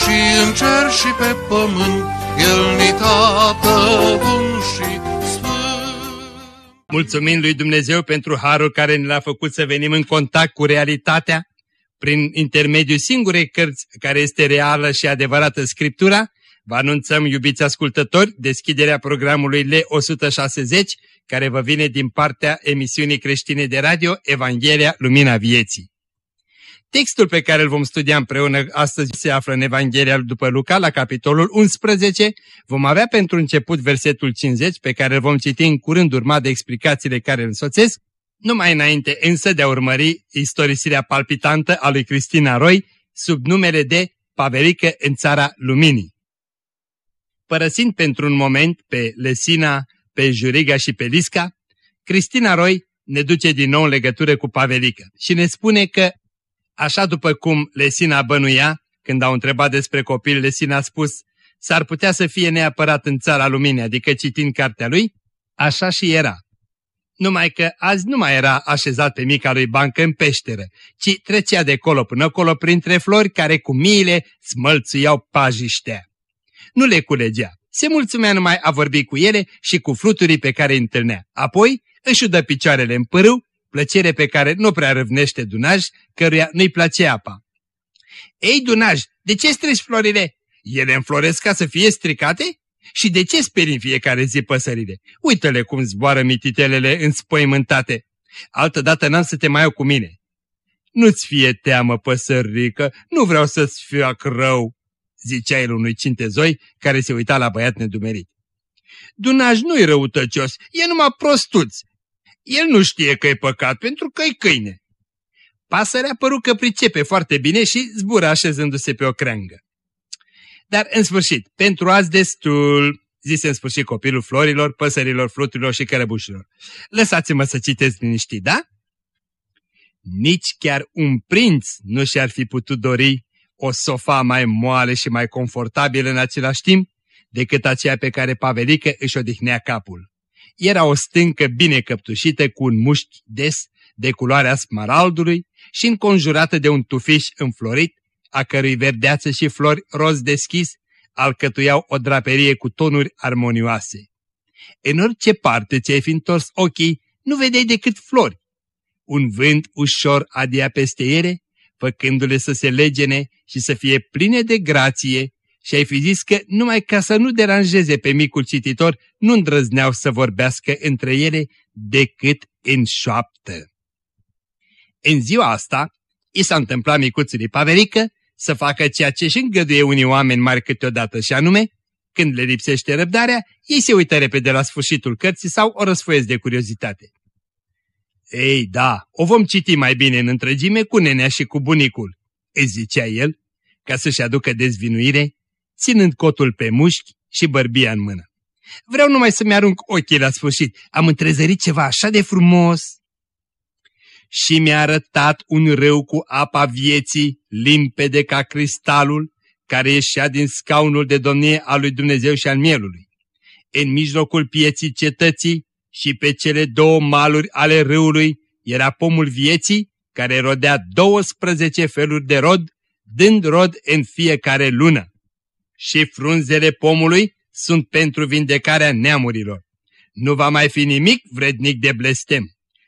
și în cer și pe pământ, El ni tată bun și Mulțumim lui Dumnezeu pentru harul care ne l-a făcut să venim în contact cu realitatea prin intermediul singurei cărți care este reală și adevărată Scriptura. Vă anunțăm, iubiți ascultători, deschiderea programului L160 care vă vine din partea emisiunii creștine de radio Evanghelia Lumina Vieții. Textul pe care îl vom studia împreună astăzi se află în Evanghelia după Luca, la capitolul 11. Vom avea pentru început versetul 50, pe care îl vom citi în curând urmat de explicațiile care îl însoțesc, numai înainte însă de a urmări istorisirea palpitantă a lui Cristina Roy sub numele de Paverică în țara luminii. Părăsind pentru un moment pe Lesina, pe Juriga și pe Lisca, Cristina Roy ne duce din nou în legătură cu Pavelică și ne spune că Așa după cum Lesina bănuia, când au întrebat despre copil, Lesina a spus, s-ar putea să fie neapărat în țara luminii, adică citind cartea lui, așa și era. Numai că azi nu mai era așezat pe mica lui bancă în peșteră, ci trecea de colo până colo printre flori care cu miile smălțuiau pajiștea. Nu le culegea, se mulțumea numai a vorbi cu ele și cu fluturii pe care îi întâlnea. Apoi își udă picioarele în pârâu plăcere pe care nu prea râvnește Dunaj, căruia nu-i place apa. Ei, Dunaj, de ce strici florile? Ele înfloresc ca să fie stricate? Și de ce speri în fiecare zi păsările? Uită-le cum zboară mititelele înspăimântate. Altădată n-am să te mai iau cu mine. Nu-ți fie teamă, păsărică, nu vreau să-ți fac rău, zicea el unui cintezoi care se uita la băiat nedumerit. Dunaj nu-i răutăcios, e numai prostuț, el nu știe că e păcat pentru că e câine. Pasărea păru că pricepe foarte bine și zbură așezându-se pe o creangă. Dar, în sfârșit, pentru azi destul, zise în sfârșit copilul florilor, păsărilor, fluturilor și cărăbușilor. Lăsați-mă să citesc liniștit, da? Nici chiar un prinț nu și-ar fi putut dori o sofa mai moale și mai confortabilă în același timp decât aceea pe care Pavelică își odihnea capul. Era o stâncă bine căptușită cu un mușchi des de culoarea smaraldului și înconjurată de un tufiș înflorit, a cărui verdeață și flori roz deschis alcătuiau o draperie cu tonuri armonioase. În orice parte ți-ai fi întors ochii, nu vedeai decât flori. Un vânt ușor adia peste ele, făcându-le să se legene și să fie pline de grație și ai fi zis că numai ca să nu deranjeze pe micul cititor, nu îndrăzneau să vorbească între ele decât în șoaptă. În ziua asta, i s-a întâmplat micuțului Paverică să facă ceea ce și îngăduie unii oameni mari câteodată și anume, când le lipsește răbdarea, ei se uită repede la sfârșitul cărții sau o răsfoiesc de curiozitate. Ei, da, o vom citi mai bine în întregime cu nenea și cu bunicul, îi zicea el, ca să-și aducă dezvinuire ținând cotul pe mușchi și bărbia în mână. Vreau numai să-mi arunc ochii la sfârșit. Am întrezărit ceva așa de frumos. Și mi-a arătat un râu cu apa vieții, limpede ca cristalul, care ieșea din scaunul de domnie al lui Dumnezeu și al mielului. În mijlocul pieții cetății și pe cele două maluri ale râului era pomul vieții, care rodea 12 feluri de rod, dând rod în fiecare lună și frunzele pomului sunt pentru vindecarea neamurilor. Nu va mai fi nimic vrednic de blestem.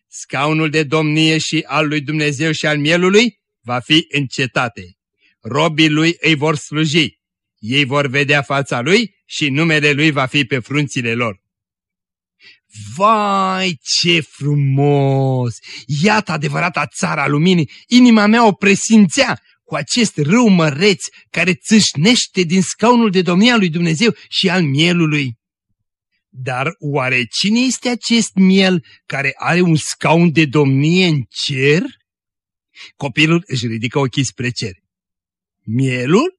Scaunul de domnie și al lui Dumnezeu și al mielului va fi în cetate. Robii lui îi vor sluji. Ei vor vedea fața lui și numele lui va fi pe frunțile lor. Vai, ce frumos! Iată adevărata țara luminii, inima mea o presimțea cu acest râu măreț care țâșnește din scaunul de domnia lui Dumnezeu și al mielului. Dar oare cine este acest miel care are un scaun de domnie în cer? Copilul își ridică ochii spre cer. Mielul?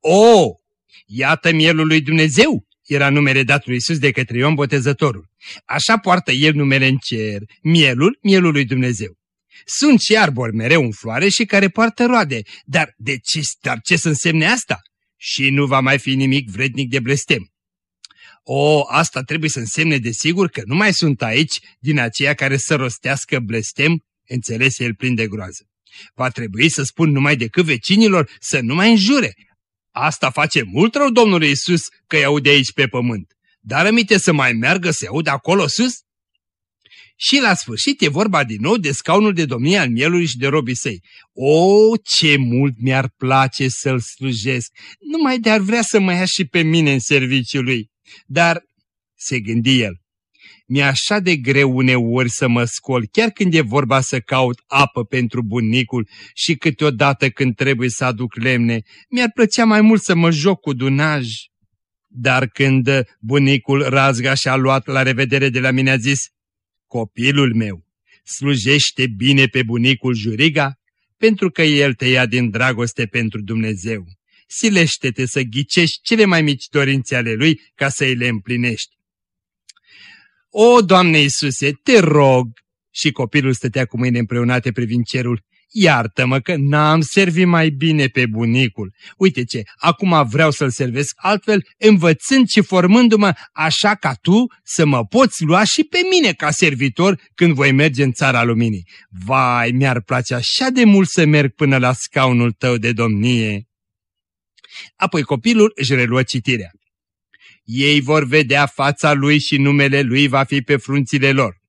O, iată mielul lui Dumnezeu, era numele dat lui Iisus de către Ion Botezătorul. Așa poartă el numele în cer, mielul, mielul lui Dumnezeu. Sunt și arbori mereu în floare și care poartă roade, dar de ce, dar ce să însemne asta? Și nu va mai fi nimic vrednic de blestem. O, asta trebuie să însemne de sigur că nu mai sunt aici din aceia care să rostească blestem, înțelese el plin de groază. Va trebui să spun numai decât vecinilor să nu mai înjure. Asta face mult rău Domnului Isus că i aude aici pe pământ. Dar aminte să mai meargă să audă acolo sus? Și la sfârșit e vorba din nou de scaunul de domnie al mielului și de robii săi. O, ce mult mi-ar place să-l slujesc! Numai de-ar vrea să mă ia și pe mine în serviciul lui. Dar, se gândi el, mi-e așa de greu uneori să mă scol, chiar când e vorba să caut apă pentru bunicul și câteodată când trebuie să aduc lemne, mi-ar plăcea mai mult să mă joc cu dunaj. Dar când bunicul Razga și-a luat la revedere de la mine a zis, Copilul meu, slujește bine pe bunicul Juriga, pentru că el te ia din dragoste pentru Dumnezeu. Silește-te să ghicești cele mai mici dorințe ale lui ca să îi le împlinești. O, Doamne Iisuse, te rog! Și copilul stătea cu mâine împreunate privind cerul. Iartă-mă că n-am servit mai bine pe bunicul. Uite ce, acum vreau să-l servesc altfel, învățând și formându-mă așa ca tu să mă poți lua și pe mine ca servitor când voi merge în țara luminii. Vai, mi-ar place așa de mult să merg până la scaunul tău de domnie. Apoi copilul își reluă citirea. Ei vor vedea fața lui și numele lui va fi pe frunțile lor.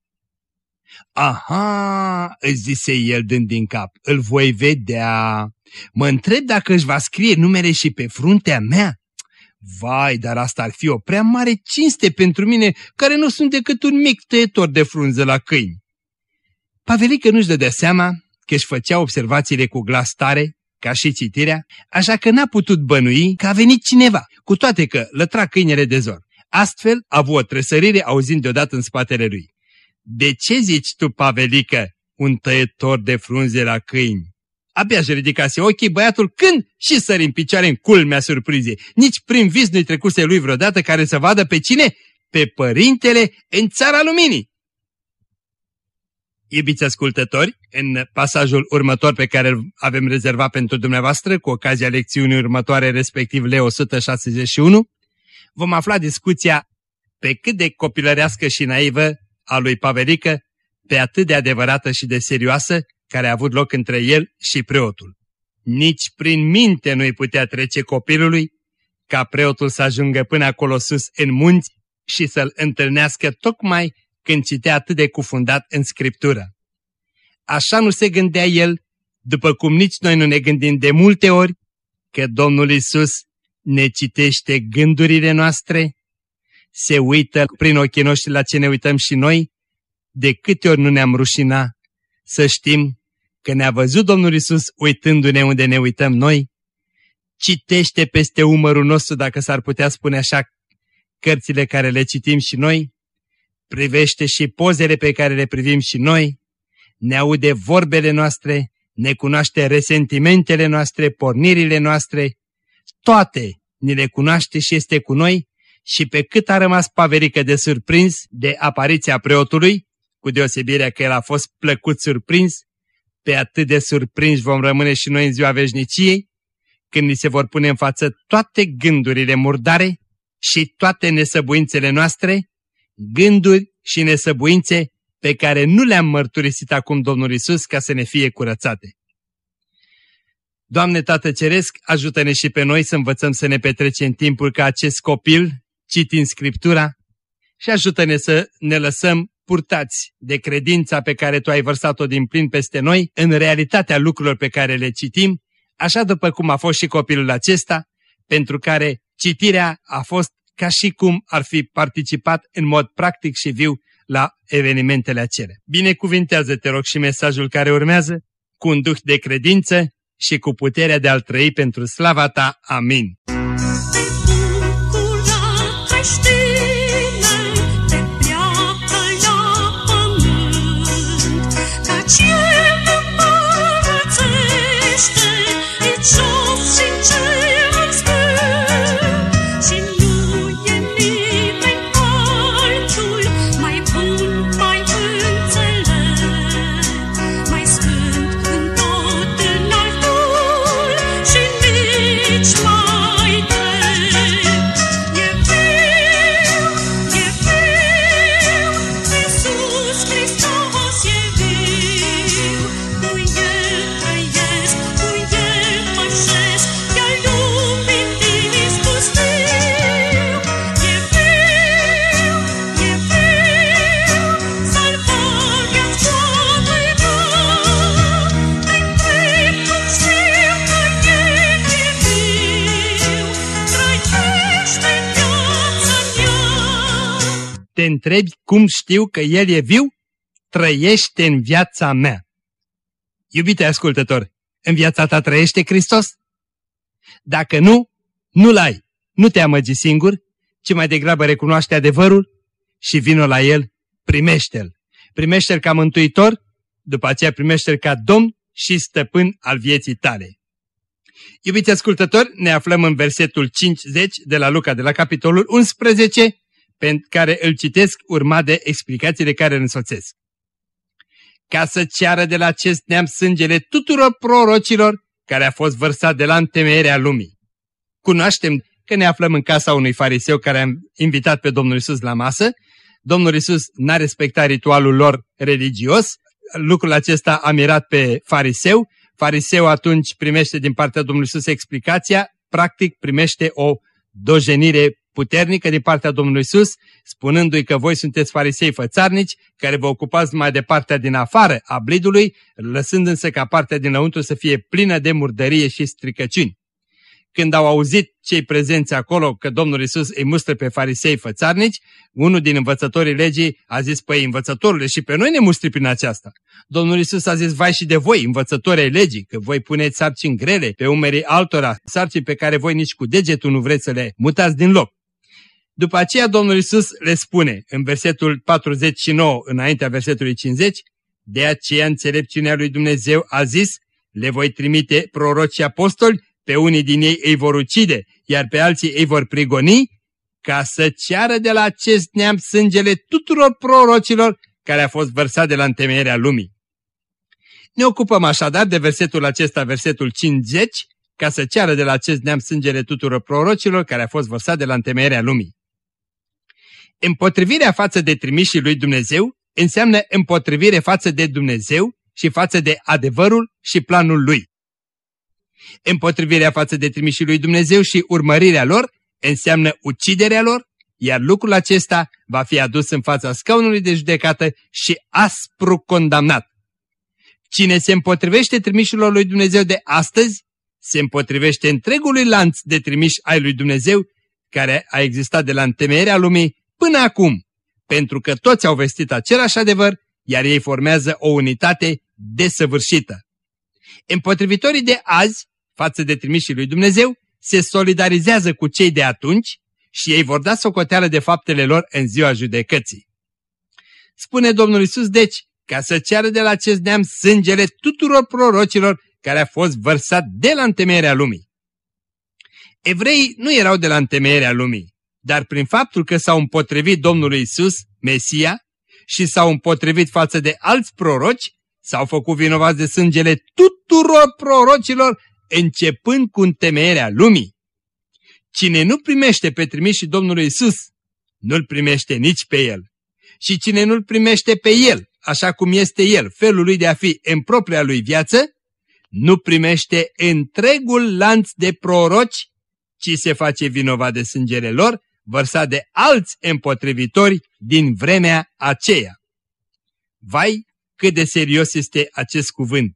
Aha, îți zise el dând din cap, îl voi vedea. Mă întreb dacă își va scrie numele și pe fruntea mea. Vai, dar asta ar fi o prea mare cinste pentru mine, care nu sunt decât un mic tăietor de frunză la câini. Pavelică nu-și dădea seama că își făcea observațiile cu glas tare, ca și citirea, așa că n-a putut bănui că a venit cineva, cu toate că lătra câinele de zor. Astfel a avut o tresărire auzind deodată în spatele lui. De ce zici tu, Pavelică, un tăietor de frunze la câini? Abia își ridicase ochii băiatul când și sări în picioare în culmea surprizei. Nici prin vis nu-i trecuse lui vreodată care să vadă pe cine? Pe părintele în țara luminii. Iubiți ascultători, în pasajul următor pe care îl avem rezervat pentru dumneavoastră, cu ocazia lecțiunii următoare, respectiv Leo 161, vom afla discuția pe cât de copilărească și naivă a lui Pavelică, pe atât de adevărată și de serioasă, care a avut loc între el și preotul. Nici prin minte nu-i putea trece copilului ca preotul să ajungă până acolo sus în munți și să-l întâlnească tocmai când citea atât de cufundat în Scriptură. Așa nu se gândea el, după cum nici noi nu ne gândim de multe ori, că Domnul Isus ne citește gândurile noastre, se uită prin ochii noștri la ce ne uităm și noi, de câte ori nu ne-am rușina să știm că ne-a văzut Domnul Isus uitându-ne unde ne uităm noi, citește peste umărul nostru, dacă s-ar putea spune așa, cărțile care le citim și noi, privește și pozele pe care le privim și noi, ne aude vorbele noastre, ne cunoaște resentimentele noastre, pornirile noastre, toate ni le cunoaște și este cu noi și pe cât a rămas Paverică de surprins de apariția preotului, cu deosebirea că el a fost plăcut surprins, pe atât de surprins vom rămâne și noi în ziua veșniciei, când ni se vor pune în față toate gândurile murdare și toate nesăbuințele noastre, gânduri și nesăbuințe pe care nu le-am mărturisit acum Domnul Isus ca să ne fie curățate. Doamne Tată Ceresc, ajută-ne și pe noi să învățăm să ne petrecem timpul ca acest copil, citind Scriptura, și ajută-ne să ne lăsăm purtați de credința pe care Tu ai vărsat-o din plin peste noi, în realitatea lucrurilor pe care le citim, așa după cum a fost și copilul acesta, pentru care citirea a fost ca și cum ar fi participat în mod practic și viu la evenimentele acelea. Binecuvintează, te rog, și mesajul care urmează, cu un duh de credință și cu puterea de a-L trăi pentru slava Ta. Amin. Întrebi cum știu că El e viu? Trăiește în viața mea. Iubite ascultător, în viața ta trăiește Hristos? Dacă nu, nu-L ai. Nu te amăgi singur, ci mai degrabă recunoaște adevărul și vină la El, primește-L. Primește-L ca mântuitor, după aceea primește-L ca Domn și stăpân al vieții tale. Iubiți ascultători, ne aflăm în versetul 50 de la Luca, de la capitolul 11, pe care îl citesc urma de explicațiile care îl însoțesc. Ca să ceară de la acest neam sângele tuturor prorocilor care a fost vărsat de la întemeierea lumii. Cunoaștem că ne aflăm în casa unui fariseu care a invitat pe Domnul Isus la masă. Domnul Isus n-a respectat ritualul lor religios. Lucrul acesta a mirat pe fariseu. Fariseu atunci primește din partea Domnului Isus explicația, practic primește o dojenire puternică din partea Domnului Isus, spunându-i că voi sunteți farisei fățarnici, care vă ocupați mai de partea din afară a blidului, lăsând însă ca partea dinăuntru să fie plină de murdărie și stricăciuni. Când au auzit cei prezenți acolo că Domnul Isus îi mustră pe farisei fățarnici, unul din învățătorii legii a zis, păi învățătorule, și pe noi ne mustri prin aceasta. Domnul Isus a zis, vai și de voi, învățătorii legii, că voi puneți sarcini grele pe umerii altora, sarcini pe care voi nici cu degetul nu vreți să le mutați din loc. După aceea Domnul Isus le spune în versetul 49, înaintea versetului 50, de aceea înțelepciunea lui Dumnezeu a zis, le voi trimite proroci apostoli, pe unii din ei îi vor ucide, iar pe alții îi vor prigoni, ca să ceară de la acest neam sângele tuturor prorocilor care a fost vărsat de la întemeierea lumii. Ne ocupăm așadar de versetul acesta, versetul 50, ca să ceară de la acest neam sângele tuturor prorocilor care a fost vărsat de la întemeierea lumii. Împotrivirea față de trimișii lui Dumnezeu înseamnă împotrivire față de Dumnezeu și față de adevărul și planul lui. Împotrivirea față de trimișii lui Dumnezeu și urmărirea lor înseamnă uciderea lor, iar lucrul acesta va fi adus în fața scaunului de judecată și aspru condamnat. Cine se împotrivește trimișilor lui Dumnezeu de astăzi, se împotrivește întregului lanț de trimiși ai lui Dumnezeu, care a existat de la întemeierea lumii până acum, pentru că toți au vestit același adevăr, iar ei formează o unitate desăvârșită. Împotrivitorii de azi, față de trimișii lui Dumnezeu, se solidarizează cu cei de atunci și ei vor da socoteală de faptele lor în ziua judecății. Spune Domnul Isus, deci, ca să ceară de la acest neam sângele tuturor prorocilor care a fost vărsat de la întemeierea lumii. Evreii nu erau de la întemeierea lumii, dar prin faptul că s-au împotrivit Domnului Isus, Mesia, și s-au împotrivit față de alți proroci, s-au făcut vinovați de sângele tuturor prorocilor, începând cu întemeierea lumii. Cine nu primește pe trimișii Domnului Isus, nu-L primește nici pe El. Și cine nu-L primește pe El, așa cum este El, felul lui de a fi în propria lui viață, nu primește întregul lanț de proroci, ci se face vinovat de sângele lor vărsat de alți împotrivitori din vremea aceea. Vai, cât de serios este acest cuvânt!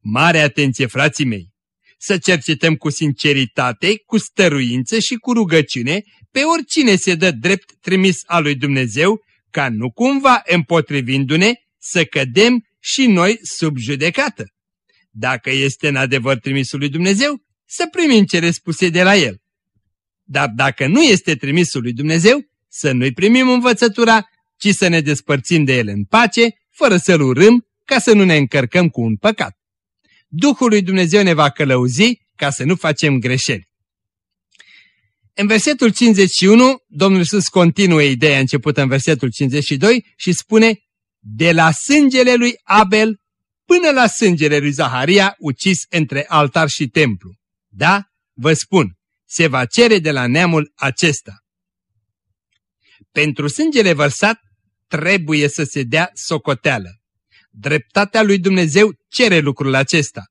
Mare atenție, frații mei! Să cercetăm cu sinceritate, cu stăruință și cu rugăciune pe oricine se dă drept trimis al lui Dumnezeu, ca nu cumva împotrivindu-ne să cădem și noi sub judecată. Dacă este în adevăr trimisul lui Dumnezeu, să primim cele spuse de la el. Dar dacă nu este trimisul lui Dumnezeu, să nu-i primim învățătura, ci să ne despărțim de el în pace, fără să-l urâm, ca să nu ne încărcăm cu un păcat. Duhul lui Dumnezeu ne va călăuzi ca să nu facem greșeli. În versetul 51, Domnul Iisus continuă ideea începută în versetul 52 și spune De la sângele lui Abel până la sângele lui Zaharia ucis între altar și templu. Da, vă spun, se va cere de la neamul acesta. Pentru sângele vărsat trebuie să se dea socoteală. Dreptatea lui Dumnezeu cere lucrul acesta.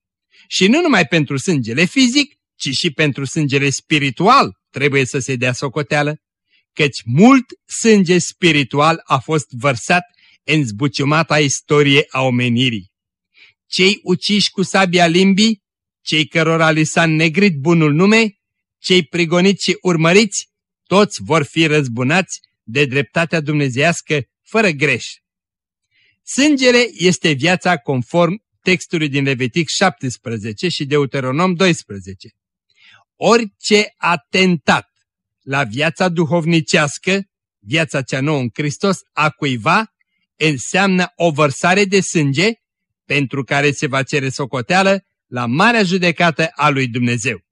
Și nu numai pentru sângele fizic, ci și pentru sângele spiritual trebuie să se dea socoteală, căci mult sânge spiritual a fost vărsat în zbuciumata istorie a omenirii. Cei uciși cu sabia limbii, cei cărora li s-a negrit bunul nume, cei prigoniți și urmăriți, toți vor fi răzbunați de dreptatea dumnezească fără greș. Sângele este viața conform textului din Levitic 17 și Deuteronom 12. Orice atentat la viața duhovnicească, viața cea nouă în Hristos, a cuiva, înseamnă o vărsare de sânge pentru care se va cere socoteală la marea judecată a lui Dumnezeu.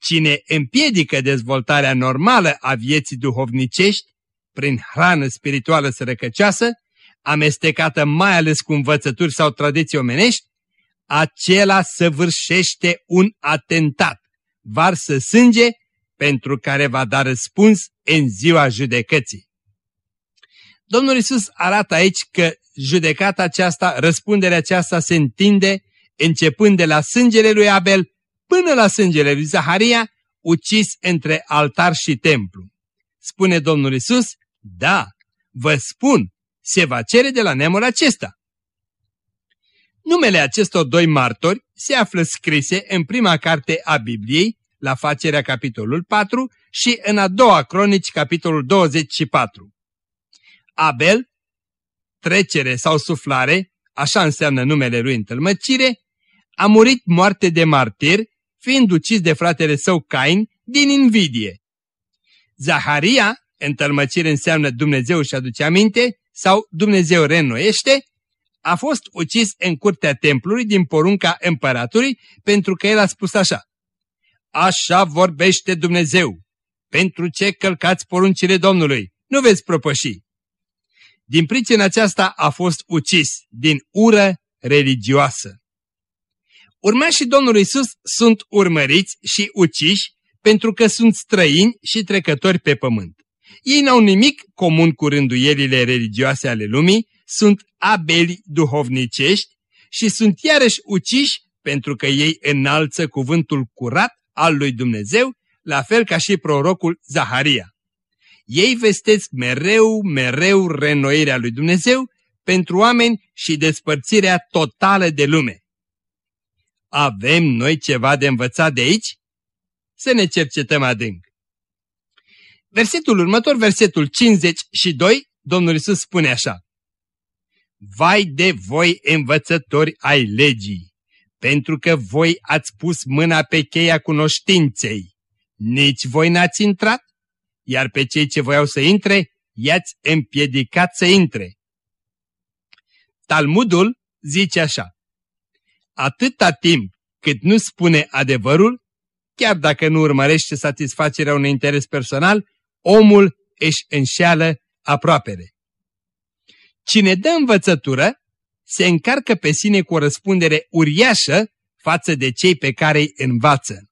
Cine împiedică dezvoltarea normală a vieții duhovnicești prin hrană spirituală sărăcăcioasă, amestecată mai ales cu învățături sau tradiții omenești, acela săvârșește un atentat, varsă sânge pentru care va da răspuns în ziua judecății. Domnul Isus arată aici că judecata aceasta, răspunderea aceasta se întinde începând de la sângele lui Abel până la sângele lui Zaharia, ucis între altar și templu. Spune Domnul Isus, da, vă spun, se va cere de la neamul acesta. Numele acestor doi martori se află scrise în prima carte a Bibliei, la facerea capitolul 4 și în a doua cronici capitolul 24. Abel, trecere sau suflare, așa înseamnă numele lui în tălmăcire, a murit moarte de martir, fiind ucis de fratele său Cain din invidie. Zaharia, în tălmăcire înseamnă Dumnezeu și aduce aminte, sau Dumnezeu reînnoiește, a fost ucis în curtea templului din porunca împăratului pentru că el a spus așa. Așa vorbește Dumnezeu. Pentru ce călcați poruncile Domnului? Nu veți propăși. Din pricina aceasta a fost ucis din ură religioasă. Urmașii Domnului Isus sunt urmăriți și uciși pentru că sunt străini și trecători pe pământ. Ei n-au nimic comun cu rânduielile religioase ale lumii, sunt abeli duhovnicești și sunt iarăși uciși pentru că ei înalță cuvântul curat al lui Dumnezeu, la fel ca și prorocul Zaharia. Ei vestesc mereu, mereu renoirea lui Dumnezeu pentru oameni și despărțirea totală de lume. Avem noi ceva de învățat de aici? Să ne cercetăm adânc. Versetul următor, versetul 52, Domnul Isus spune așa. Vai de voi învățători ai legii, pentru că voi ați pus mâna pe cheia cunoștinței. Nici voi n-ați intrat, iar pe cei ce voiau să intre, i-ați împiedicat să intre. Talmudul zice așa. Atâta timp cât nu spune adevărul, chiar dacă nu urmărește satisfacerea unui interes personal, omul își înșeală aproapele. Cine dă învățătură, se încarcă pe sine cu o răspundere uriașă față de cei pe care îi învață.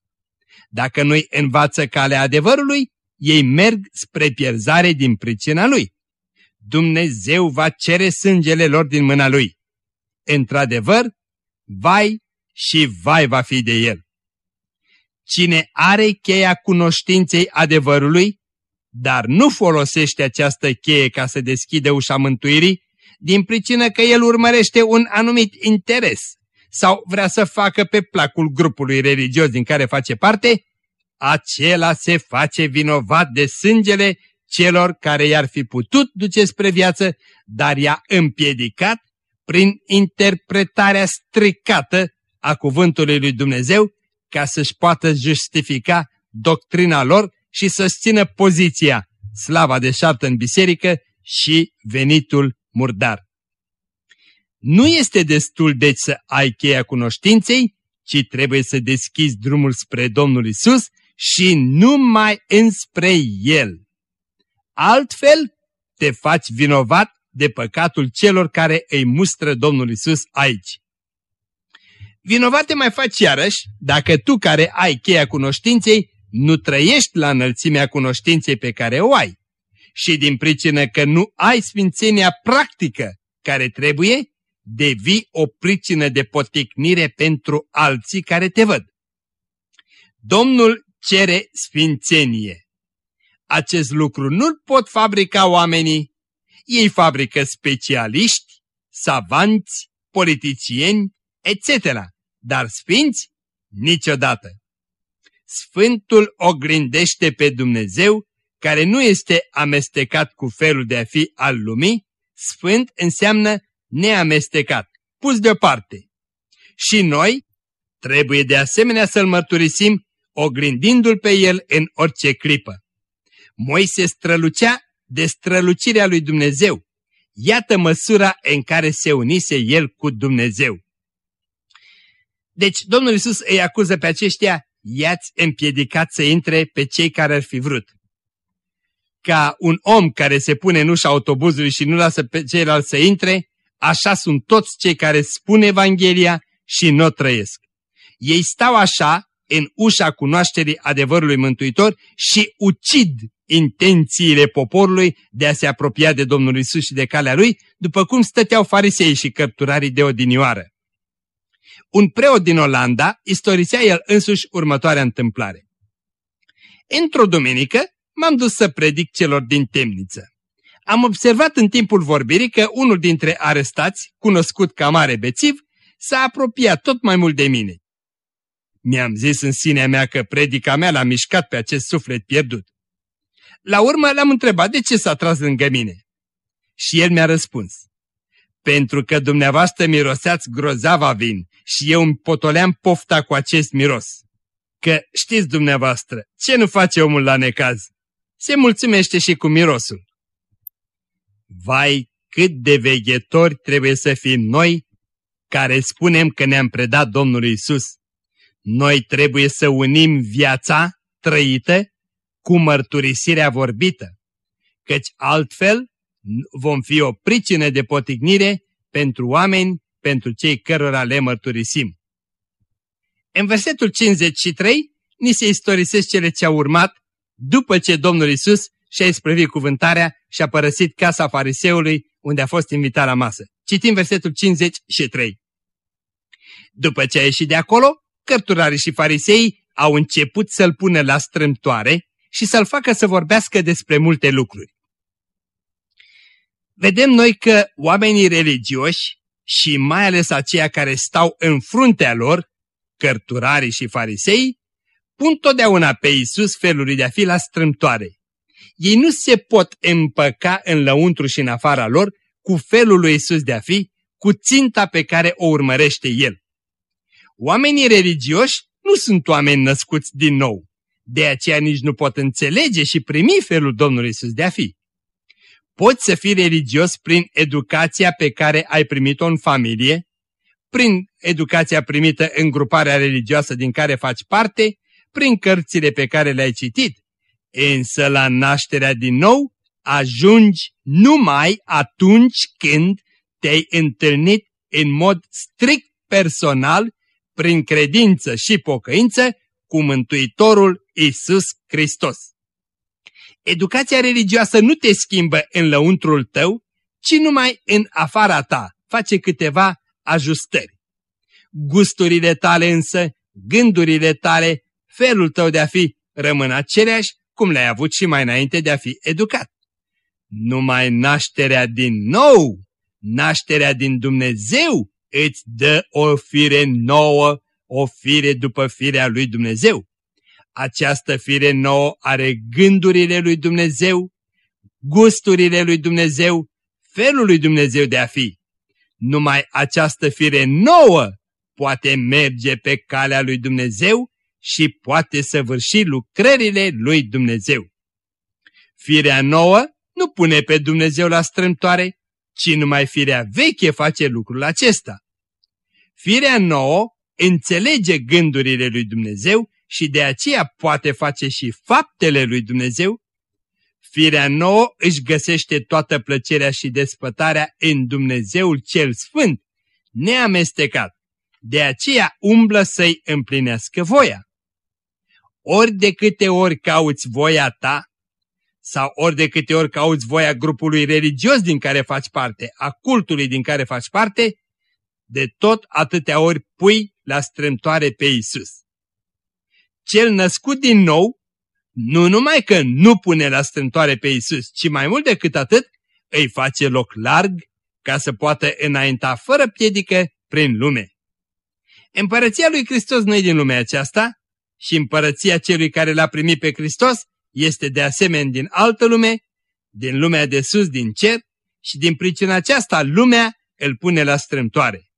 Dacă nu-i învață calea adevărului, ei merg spre pierzare din pricina lui. Dumnezeu va cere sângele lor din mâna lui. Într-adevăr, vai și vai va fi de el. Cine are cheia cunoștinței adevărului, dar nu folosește această cheie ca să deschide ușa mântuirii, din pricină că el urmărește un anumit interes sau vrea să facă pe placul grupului religios din care face parte, acela se face vinovat de sângele celor care i-ar fi putut duce spre viață, dar i-a împiedicat prin interpretarea stricată a cuvântului lui Dumnezeu ca să-și poată justifica doctrina lor și să-și țină poziția, slava deșartă în biserică și venitul murdar. Nu este destul deci să ai cheia cunoștinței, ci trebuie să deschizi drumul spre Domnul Isus și numai înspre El. Altfel, te faci vinovat de păcatul celor care îi mustră Domnul Isus aici. Vinovate mai faci iarăși dacă tu care ai cheia cunoștinței nu trăiești la înălțimea cunoștinței pe care o ai și din pricină că nu ai sfințenia practică care trebuie, devii o pricină de poticnire pentru alții care te văd. Domnul cere sfințenie. Acest lucru nu-l pot fabrica oamenii. Ei fabrică specialiști, savanți, politicieni, etc. Dar sfinți? Niciodată. Sfântul oglindește pe Dumnezeu care nu este amestecat cu felul de a fi al lumii, sfânt înseamnă neamestecat, pus deoparte. Și noi trebuie de asemenea să-L mărturisim oglindindu-L pe El în orice clipă. Moise strălucea de strălucirea lui Dumnezeu. Iată măsura în care se unise El cu Dumnezeu. Deci Domnul Isus îi acuză pe aceștia, i-ați împiedicat să intre pe cei care ar fi vrut. Ca un om care se pune în ușa autobuzului și nu lasă pe ceilalți să intre, așa sunt toți cei care spun Evanghelia și nu o trăiesc. Ei stau așa în ușa cunoașterii adevărului mântuitor și ucid intențiile poporului de a se apropia de Domnul Isus și de calea lui, după cum stăteau farisei și cărturarii de odinioară. Un preot din Olanda istorisea el însuși următoarea întâmplare. Într-o duminică m-am dus să predic celor din temniță. Am observat în timpul vorbirii că unul dintre arestați, cunoscut ca mare bețiv, s-a apropiat tot mai mult de mine. Mi-am zis în sinea mea că predica mea l-a mișcat pe acest suflet pierdut. La urmă l-am întrebat de ce s-a tras lângă mine. Și el mi-a răspuns. Pentru că dumneavoastră miroseați grozava vin și eu îmi potoleam pofta cu acest miros. Că știți dumneavoastră, ce nu face omul la necaz? Se mulțumește și cu mirosul. Vai, cât de veghetori trebuie să fim noi care spunem că ne-am predat Domnului Isus. Noi trebuie să unim viața trăită cu mărturisirea vorbită, căci altfel vom fi o pricină de potignire pentru oameni, pentru cei cărora le mărturisim. În versetul 53 ni se istorisește cele ce au urmat după ce Domnul Isus și-a isprăvit cuvântarea și a părăsit casa fariseului unde a fost invitat la masă. Citim versetul 53. După ce a ieșit de acolo, cărturarii și farisei au început să-l pună la strâmtoare și să-l facă să vorbească despre multe lucruri. Vedem noi că oamenii religioși și mai ales aceia care stau în fruntea lor, cărturarii și farisei, pun totdeauna pe Iisus feluri de a fi la strâmtoare. Ei nu se pot împăca în lăuntru și în afara lor cu felul lui Iisus de a fi, cu ținta pe care o urmărește El. Oamenii religioși nu sunt oameni născuți din nou. De aceea nici nu pot înțelege și primi felul Domnului Iisus de a fi. Poți să fii religios prin educația pe care ai primit-o în familie, prin educația primită în gruparea religioasă din care faci parte, prin cărțile pe care le-ai citit. Însă la nașterea din nou ajungi numai atunci când te-ai întâlnit în mod strict personal, prin credință și pocăință, cu Mântuitorul Isus Hristos. Educația religioasă nu te schimbă în lăuntrul tău, ci numai în afara ta, face câteva ajustări. Gusturile tale însă, gândurile tale, felul tău de a fi rămân aceleași cum le-ai avut și mai înainte de a fi educat. Numai nașterea din nou, nașterea din Dumnezeu îți dă o fire nouă, o fire după firea lui Dumnezeu. Această fire nouă are gândurile lui Dumnezeu, gusturile lui Dumnezeu, felul lui Dumnezeu de a fi. Numai această fire nouă poate merge pe calea lui Dumnezeu și poate săvârși lucrările lui Dumnezeu. Firea nouă nu pune pe Dumnezeu la strâmtoare, ci numai firea veche face lucrul acesta. Firea nouă înțelege gândurile lui Dumnezeu și de aceea poate face și faptele lui Dumnezeu, firea nouă își găsește toată plăcerea și despătarea în Dumnezeul cel Sfânt, neamestecat. De aceea umblă să-i împlinească voia. Ori de câte ori cauți voia ta, sau ori de câte ori cauți voia grupului religios din care faci parte, a cultului din care faci parte, de tot atâtea ori pui la strâmtoare pe Isus cel născut din nou, nu numai că nu pune la strântoare pe Isus, ci mai mult decât atât, îi face loc larg ca să poată înainta fără piedică prin lume. Împărăția lui Hristos nu din lumea aceasta și împărăția celui care l-a primit pe Hristos este de asemenea din altă lume, din lumea de sus, din cer, și din pricina aceasta lumea îl pune la strâmtoare.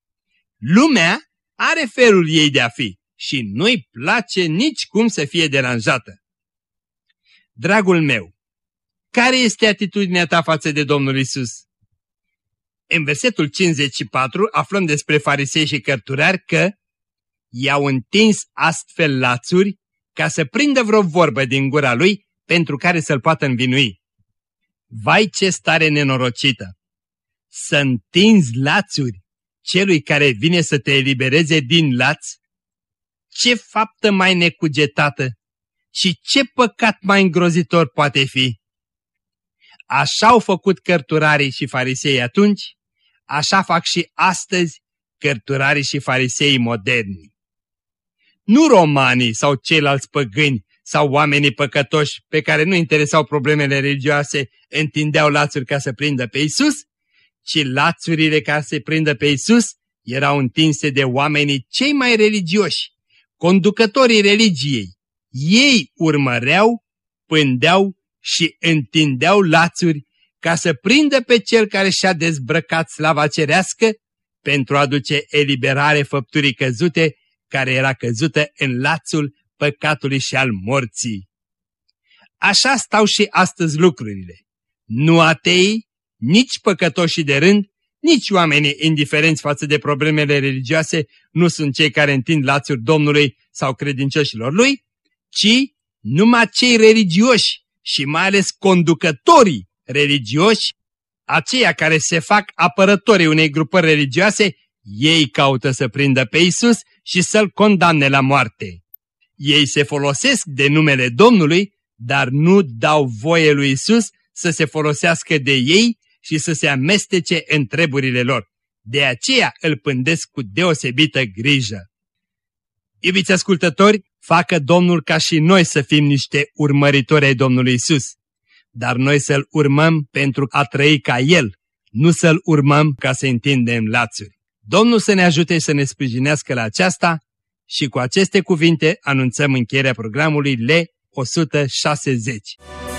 Lumea are felul ei de a fi și nu-i place nici cum să fie deranjată. Dragul meu, care este atitudinea ta față de Domnul Isus? În versetul 54 aflăm despre farisei și cărturari că i-au întins astfel lațuri ca să prindă vreo vorbă din gura lui pentru care să-l poată învinui. Vai ce stare nenorocită! Să întinzi lațuri celui care vine să te elibereze din laț? Ce faptă mai necugetată și ce păcat mai îngrozitor poate fi? Așa au făcut cărturarii și farisei atunci, așa fac și astăzi cărturarii și farisei moderni. Nu romanii sau ceilalți păgâni sau oamenii păcătoși pe care nu interesau problemele religioase întindeau lațuri ca să prindă pe Isus, ci lațurile ca să prindă pe Isus erau întinse de oamenii cei mai religioși, conducătorii religiei. Ei urmăreau, pândeau și întindeau lațuri ca să prindă pe cel care și-a dezbrăcat slava cerească pentru a aduce eliberare făpturii căzute care era căzută în lațul păcatului și al morții. Așa stau și astăzi lucrurile. Nu atei, nici păcătoșii de rând, nici oamenii indiferenți față de problemele religioase nu sunt cei care întind lațuri Domnului sau credincioșilor lui, ci numai cei religioși și mai ales conducătorii religioși, aceia care se fac apărătorii unei grupări religioase, ei caută să prindă pe Isus și să-l condamne la moarte. Ei se folosesc de numele Domnului, dar nu dau voie lui Isus să se folosească de ei și să se amestece în treburile lor. De aceea îl pândesc cu deosebită grijă. Iubiți ascultători, facă Domnul ca și noi să fim niște urmăritori ai Domnului Isus, dar noi să-L urmăm pentru a trăi ca El, nu să-L urmăm ca să întindem lațuri. Domnul să ne ajute să ne sprijinească la aceasta și cu aceste cuvinte anunțăm încheierea programului L160.